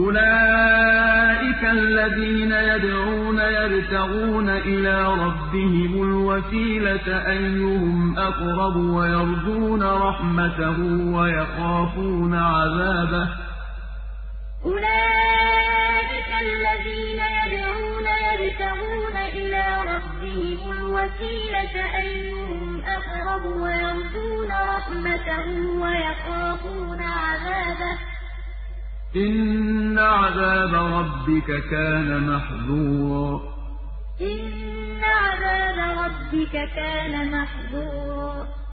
أُولَٰئِكَ الَّذِينَ يَدْعُونَ يَبْتَغُونَ إِلَىٰ رَبِّهِمُ الْوَسِيلَةَ أَيُّهُمْ أَقْرَبُ وَيَرْجُونَ رَحْمَتَهُ وَيَخَافُونَ عَذَابَهُ ۚ. أُولَٰئِكَ الَّذِينَ يَدْعُونَ يَبْتَغُونَ إِلَىٰ رَبِّهِمُ الْوَسِيلَةَ أَيُّهُمْ أَقْرَبُ وَيَرْجُونَ رَحْمَتَهُ وَيَخَافُونَ إِنَّ عَذَابَ رَبِّكَ كَانَ مَحْذُورًا. إِنَّ عَذَابَ رَبِّكَ كَانَ مَحْذُورًا.